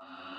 Uh...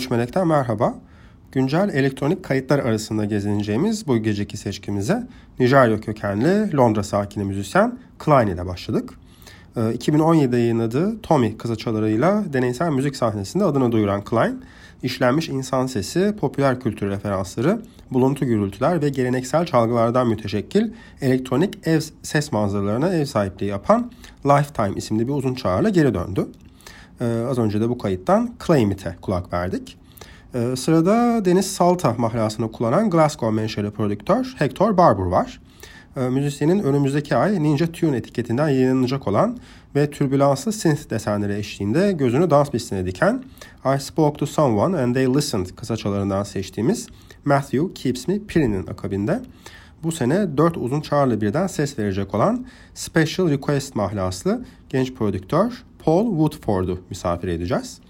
13 Melek'ten merhaba. Güncel elektronik kayıtlar arasında gezineceğimiz bu geceki seçkimize Nijerya kökenli Londra sakini müzisyen Klein ile başladık. 2017'de ee, yayınladığı Tommy kısaçalarıyla deneysel müzik sahnesinde adını duyuran Klein, işlenmiş insan sesi, popüler kültür referansları, buluntu gürültüler ve geleneksel çalgılardan müteşekkil elektronik ev ses manzaralarına ev sahipliği yapan Lifetime isimli bir uzun çağrıyla geri döndü. Ee, az önce de bu kayıttan Claim It'e kulak verdik. Ee, sırada Deniz Salta mahlasını kullanan Glasgow menşeli prodüktör Hector Barber var. Ee, müzisyenin önümüzdeki ay Ninja Tune etiketinden yayınlanacak olan ve türbülanslı synth desenleri eşliğinde gözünü dans pistine diken I Spoke to Someone and They Listened kısaçalarından seçtiğimiz Matthew Keeps Me Pretty'nin akabinde bu sene 4 uzun çağrılı birden ses verecek olan Special Request mahlaslı genç prodüktör Paul Woodford'u misafir edeceğiz.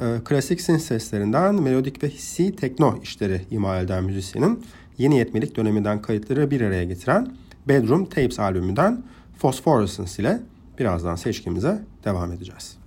Ee, klasik synth seslerinden melodik ve hissi tekno işleri imal eden müzisyenin yeni yetmelik döneminden kayıtları bir araya getiren Bedroom Tapes albümünden Phosphorescence ile birazdan seçkimize devam edeceğiz.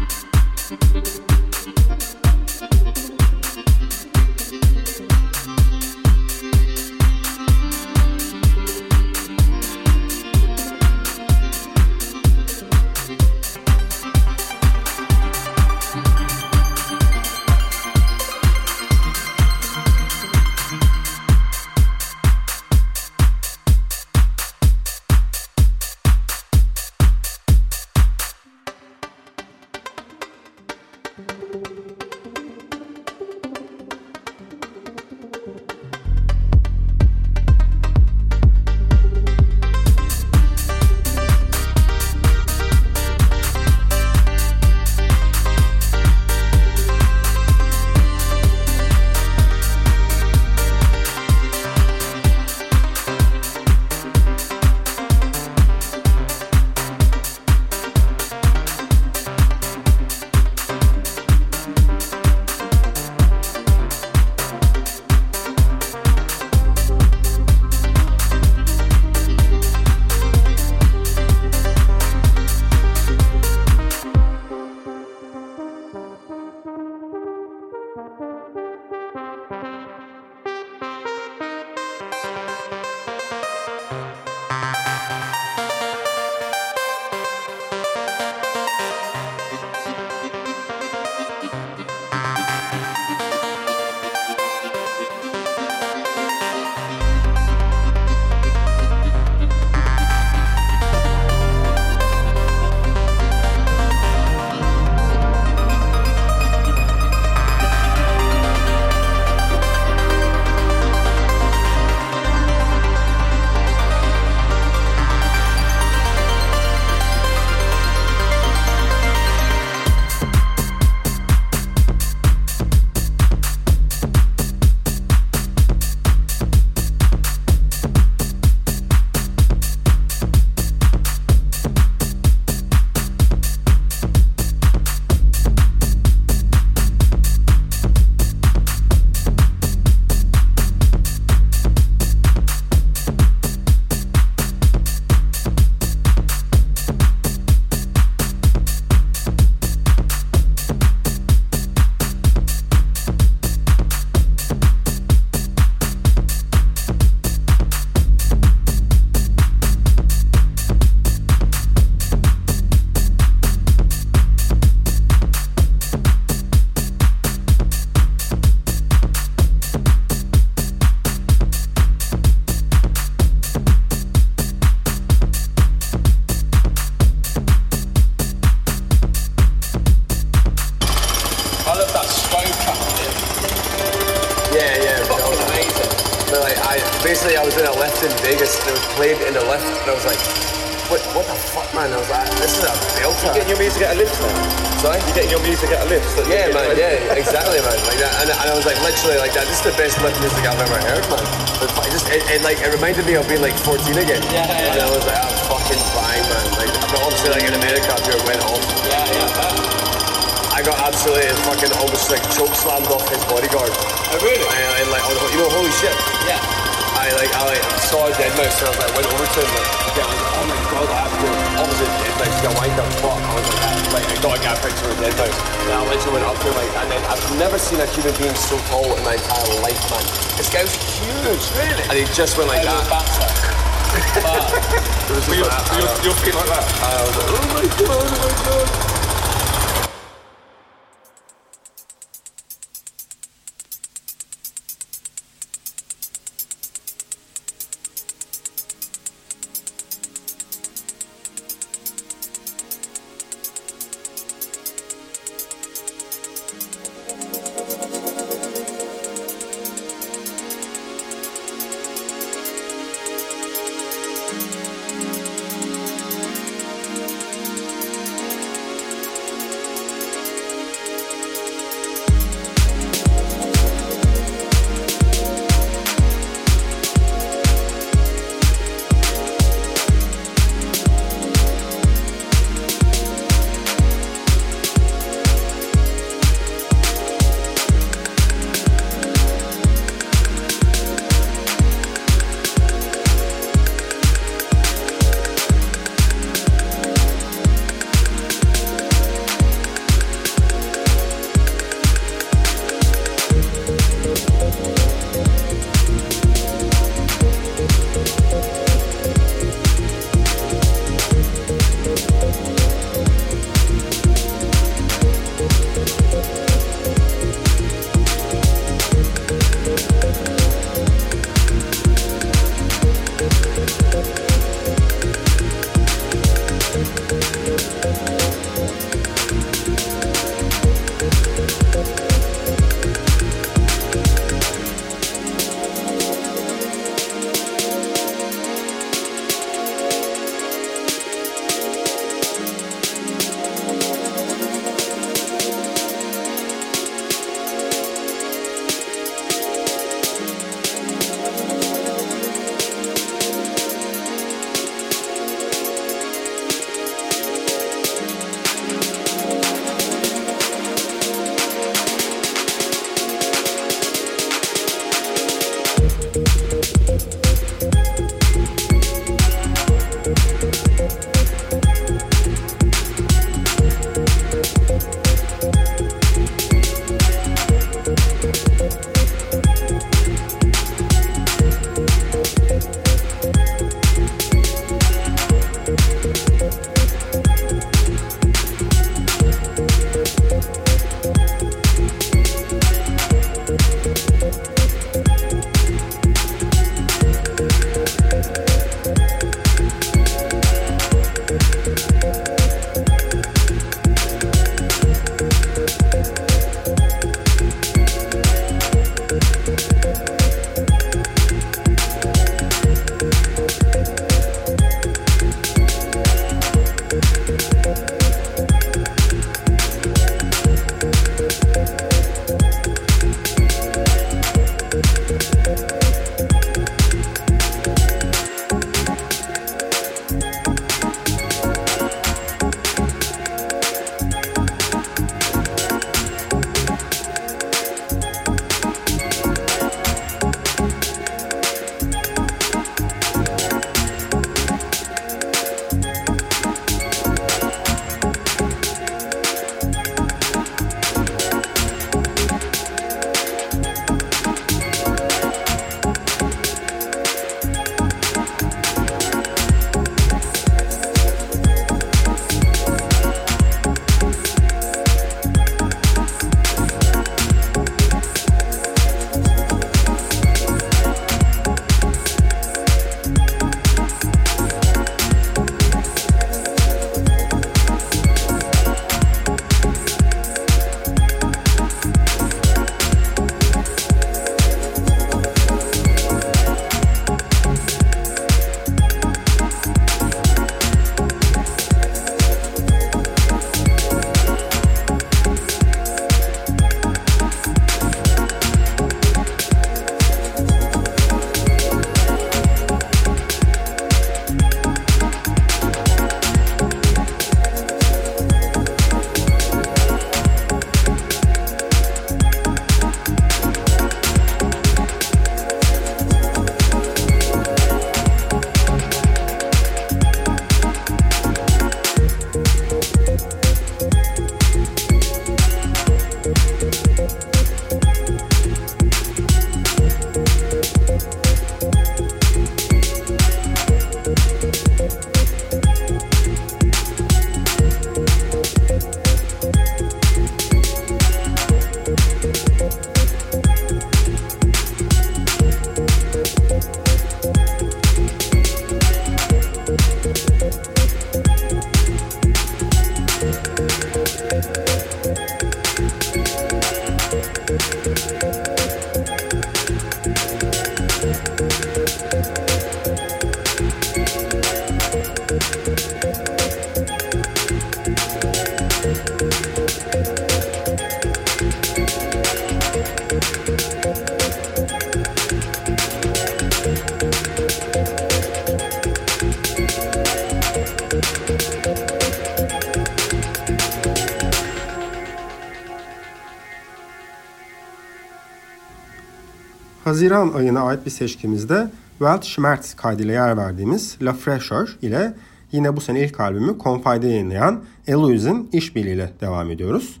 Haziran ayına ait bir seçkimizde Welt Schmerz kaydıyla yer verdiğimiz La Fraîcheur ile yine bu sene ilk albümü Confide'de yayınlayan Eloise'in işbirliğiyle devam ediyoruz.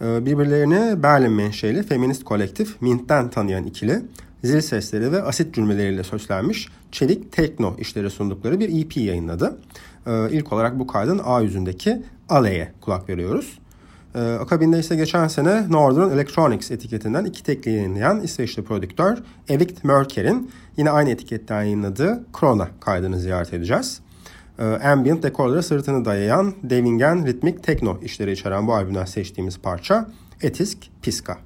Ee, birbirlerini Berlin menşeli feminist kolektif Mint'ten tanıyan ikili zil sesleri ve asit cümleleriyle sözlenmiş çelik tekno işleri sundukları bir EP yayınladı. Ee, ilk olarak bu kaydın A yüzündeki Ale'ye kulak veriyoruz. Ee, akabinde ise geçen sene Northern Electronics etiketinden iki tekli yayınlayan İsveçli prodüktör Evikt Mörker'in yine aynı etiketten yayınladığı Krona kaydını ziyaret edeceğiz. Ambient dekorlara sırtını dayayan devingen ritmik tekno işleri içeren bu albümden seçtiğimiz parça Etisk Piska.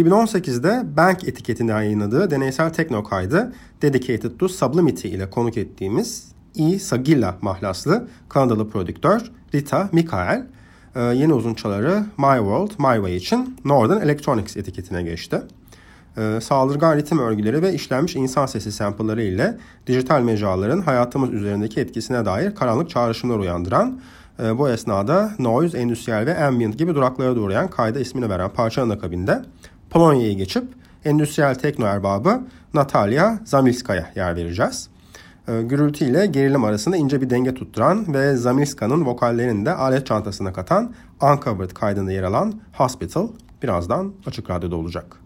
2018'de Bank etiketinde yayınladığı deneysel tekno kaydı Dedicated to Sublimity ile konuk ettiğimiz E. Sagilla mahlaslı Kanadalı prodüktör Rita Mikael e, yeni uzunçaları My World, My Way için Northern Electronics etiketine geçti. E, saldırgan ritim örgüleri ve işlenmiş insan sesi sample'ları ile dijital mecraların hayatımız üzerindeki etkisine dair karanlık çağrışımlar uyandıran e, bu esnada noise, endüstriyel ve ambient gibi duraklara doğrayan kayda ismini veren parçanın akabinde Polonya'yı geçip endüstriyel tekno erbabı Natalia Zamilska'ya yer vereceğiz. E, gürültü ile gerilim arasında ince bir denge tutturan ve Zamilska'nın vokallerini de alet çantasına katan Uncovered kaydında yer alan Hospital birazdan Açık Radyo'da olacak.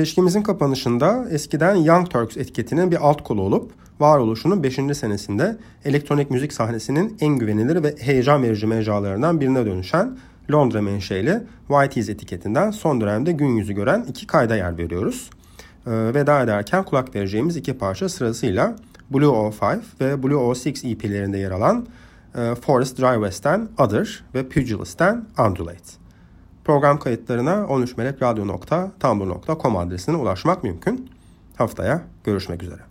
Seçkimizin kapanışında eskiden Young Turks etiketinin bir alt kolu olup varoluşunun 5. senesinde elektronik müzik sahnesinin en güvenilir ve heyecan verici mecralarından birine dönüşen Londra menşeli Whitey's etiketinden son dönemde gün yüzü gören iki kayda yer veriyoruz. Ee, veda ederken kulak vereceğimiz iki parça sırasıyla Blue 05 ve Blue 06 EP'lerinde yer alan e, Forest Dry West'ten Other ve Pugilist'ten Undulate. Program kayıtlarına 13melekradyo.tumblr.com adresine ulaşmak mümkün. Haftaya görüşmek üzere.